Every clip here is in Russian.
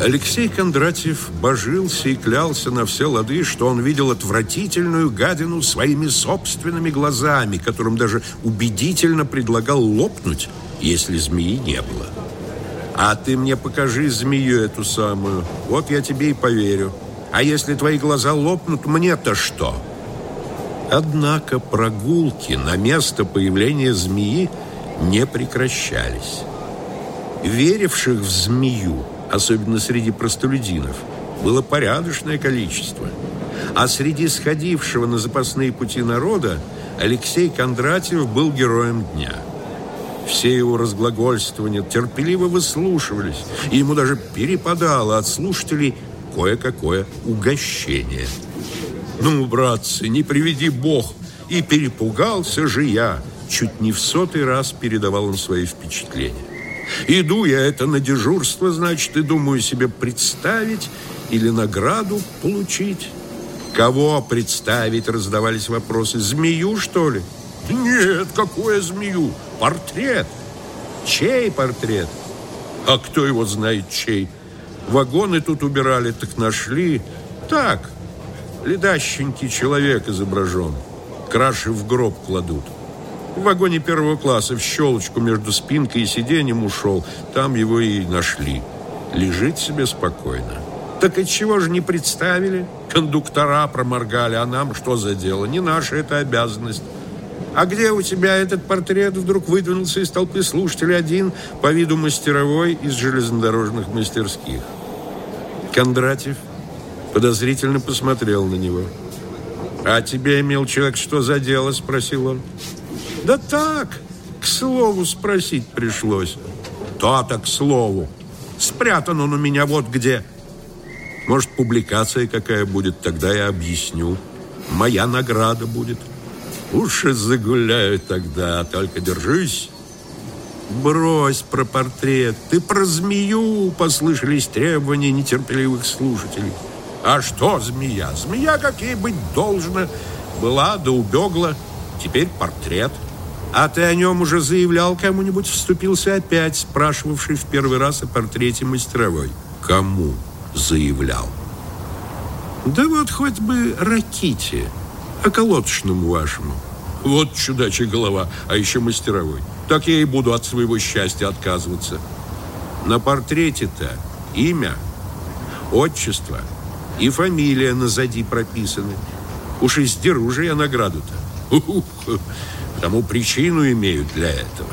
Алексей Кондратьев божился и клялся на все лады, что он видел отвратительную гадину своими собственными глазами, которым даже убедительно предлагал лопнуть, если змеи не было. А ты мне покажи змею эту самую, вот я тебе и поверю. А если твои глаза лопнут, мне-то что? Однако прогулки на место появления змеи не прекращались. Веривших в змею особенно среди простолюдинов, было порядочное количество. А среди сходившего на запасные пути народа Алексей Кондратьев был героем дня. Все его разглагольствования терпеливо выслушивались, и ему даже перепадало от слушателей кое-какое угощение. «Ну, братцы, не приведи Бог!» И перепугался же я. Чуть не в сотый раз передавал он свои впечатления. Иду я это на дежурство, значит, и думаю себе представить или награду получить. Кого представить, раздавались вопросы. Змею, что ли? Нет, какое змею? Портрет. Чей портрет? А кто его знает, чей? Вагоны тут убирали, так нашли. Так, ледащенький человек изображен. Краши в гроб кладут. В вагоне первого класса в щелочку между спинкой и сиденьем ушел. Там его и нашли. Лежит себе спокойно. Так и чего же не представили? Кондуктора проморгали, а нам что за дело? Не наша это обязанность. А где у тебя этот портрет? Вдруг выдвинулся из толпы слушателей один по виду мастеровой из железнодорожных мастерских. Кондратьев подозрительно посмотрел на него. «А тебе, имел человек, что за дело?» – спросил он. Да так, к слову спросить пришлось. То-то к слову. Спрятан он у меня вот где. Может, публикация какая будет, тогда я объясню. Моя награда будет. Уж и загуляю тогда, только держись. Брось про портрет. Ты про змею, послышались требования нетерпеливых слушателей. А что змея? Змея, как ей быть должна, была да убегла. Теперь портрет – а ты о нем уже заявлял кому-нибудь? Вступился опять, спрашивавший в первый раз о портрете мастеровой. Кому заявлял? Да вот хоть бы Раките, околоточному вашему. Вот чудачья голова, а еще мастеровой. Так я и буду от своего счастья отказываться. На портрете-то имя, отчество и фамилия назади прописаны. Уж и сдеру же я награду-то. Тому причину имеют для этого.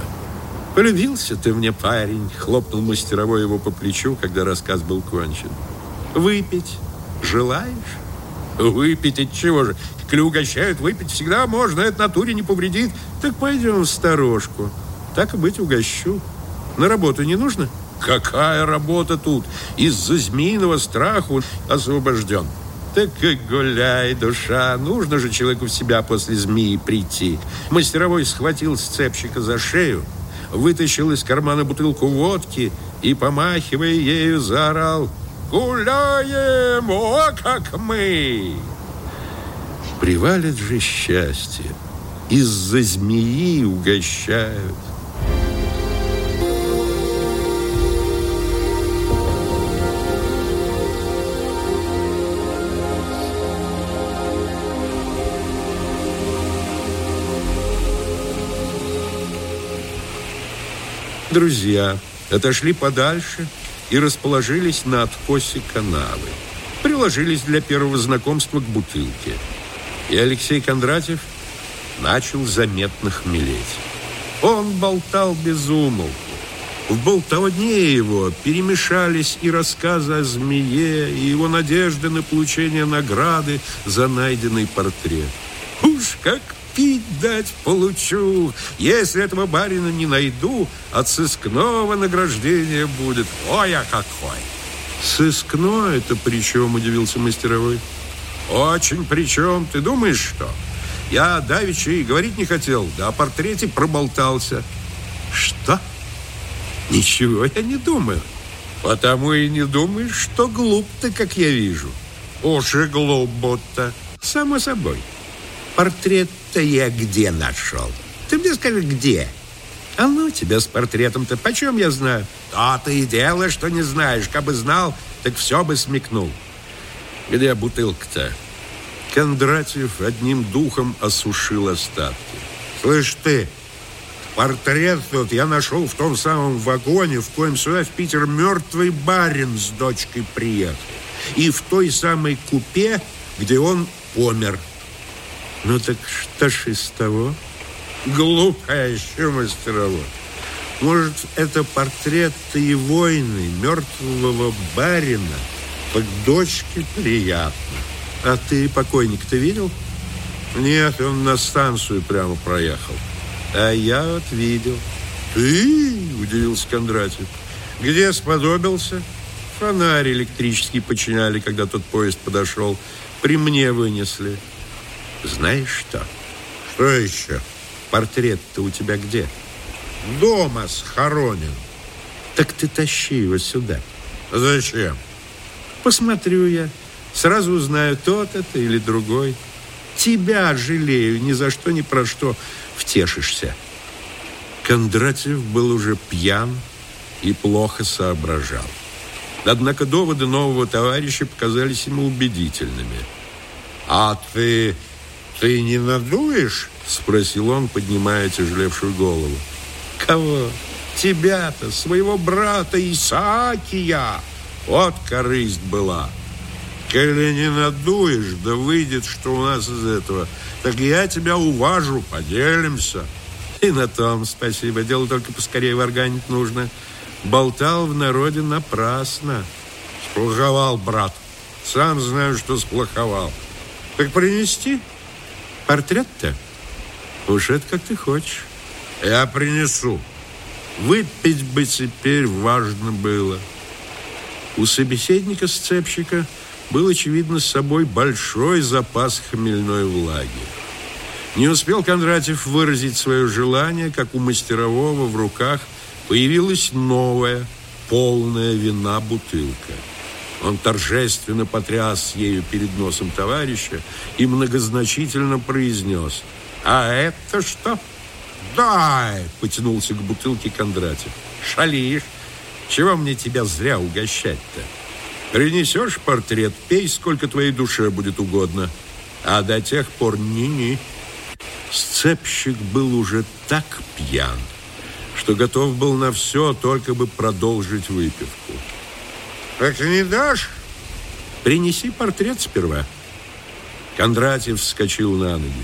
Полюбился ты мне, парень, хлопнул мастеровой его по плечу, когда рассказ был кончен. Выпить желаешь? Выпить от чего же? Коли угощают, выпить всегда можно, это натуре не повредит. Так пойдем в сторожку. Так и быть угощу. На работу не нужно? Какая работа тут? Из-за змеиного страху освобожден. Так и гуляй, душа. Нужно же человеку в себя после змеи прийти. Мастеровой схватил сцепщика за шею, вытащил из кармана бутылку водки и, помахивая ею, заорал «Гуляем! О, как мы!» Привалит же счастье. Из-за змеи угощают. Друзья отошли подальше и расположились на откосе канавы. Приложились для первого знакомства к бутылке. И Алексей Кондратьев начал заметно хмелеть. Он болтал без. В болтовне его перемешались и рассказы о змее, и его надежды на получение награды за найденный портрет. Уж как пить дать получу. Если этого барина не найду, от сыскного награждения будет. Ой, а какой! Сыскно это при чем, удивился мастеровой. Очень при чем. Ты думаешь, что? Я давеча и говорить не хотел, да о портрете проболтался. Что? Ничего я не думаю. Потому и не думаешь, что глуп ты, как я вижу. Уж и глуп будто. Само собой. Портрет-то я где нашел? Ты мне скажи, где? А ну тебя с портретом-то, почем я знаю? То-то и дело, что не знаешь. Как бы знал, так все бы смекнул. Где бутылка-то? Кондратьев одним духом осушил остатки. Слышь ты, портрет тот я нашел в том самом вагоне, в коем сюда в Питер мертвый барин с дочкой приехал. И в той самой купе, где он помер. Ну так что ж из того? Глупая еще мастерово. Может, это портрет и войны мертвого барина? Так дочке приятно. А ты покойник-то видел? Нет, он на станцию прямо проехал. А я вот видел. Ты? Удивился Кондратьев. Где сподобился? Фонарь электрический починяли, когда тот поезд подошел. При мне вынесли. Знаешь что? Что еще? Портрет-то у тебя где? Дома схоронен. Так ты тащи его сюда. Зачем? Посмотрю я. Сразу узнаю, тот это или другой. Тебя жалею, ни за что, ни про что втешишься. Кондратьев был уже пьян и плохо соображал. Однако доводы нового товарища показались ему убедительными. «А ты, ты не надуешь?» – спросил он, поднимая тяжелевшую голову. «Кого? Тебя-то, своего брата Исаакия!» Вот корысть была. Коли не надуешь, да выйдет, что у нас из этого, так я тебя уважу, поделимся. И на том спасибо. Дело только поскорее варганить нужно. Болтал в народе напрасно. Сплоховал, брат. Сам знаю, что сплоховал. Так принести? Портрет-то? Уж это как ты хочешь. Я принесу. Выпить бы теперь важно было. У собеседника-сцепщика был, очевидно, с собой большой запас хмельной влаги. Не успел Кондратьев выразить свое желание, как у мастерового в руках появилась новая, полная вина бутылка. Он торжественно потряс ею перед носом товарища и многозначительно произнес «А это что?» «Дай!» – потянулся к бутылке Кондратьев. «Шалишь? Чего мне тебя зря угощать-то? Принесешь портрет, пей, сколько твоей душе будет угодно. А до тех пор ни-ни». Сцепщик был уже так пьян, что готов был на все, только бы продолжить выпивку. «Так не дашь?» «Принеси портрет сперва». Кондратьев вскочил на ноги.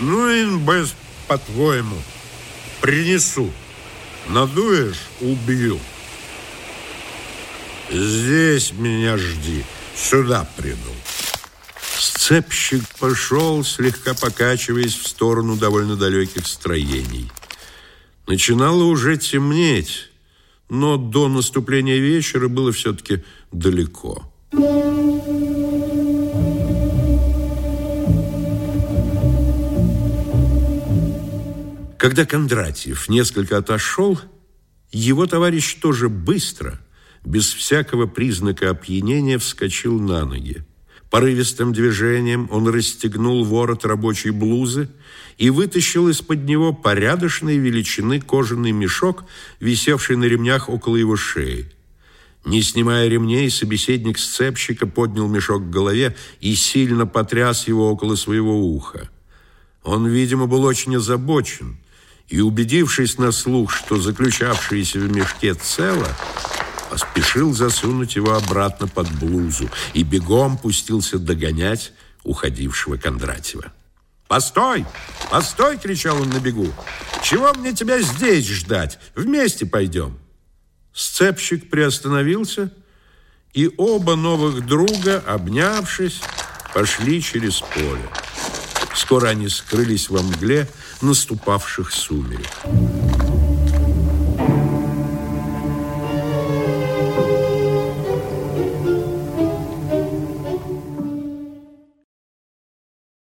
«Ну, инбес, по-твоему, принесу». Надуешь – убью. Здесь меня жди. Сюда приду. Сцепщик пошел, слегка покачиваясь в сторону довольно далеких строений. Начинало уже темнеть, но до наступления вечера было все-таки далеко. Когда Кондратьев несколько отошел, его товарищ тоже быстро, без всякого признака опьянения, вскочил на ноги. Порывистым движением он расстегнул ворот рабочей блузы и вытащил из-под него порядочной величины кожаный мешок, висевший на ремнях около его шеи. Не снимая ремней, собеседник сцепщика поднял мешок к голове и сильно потряс его около своего уха. Он, видимо, был очень озабочен – и, убедившись на слух, что заключавшееся в мешке цело, поспешил засунуть его обратно под блузу и бегом пустился догонять уходившего Кондратьева. «Постой! Постой!» — кричал он на бегу. «Чего мне тебя здесь ждать? Вместе пойдем!» Сцепщик приостановился, и оба новых друга, обнявшись, пошли через поле. Скоро они скрылись во мгле наступавших сумерек.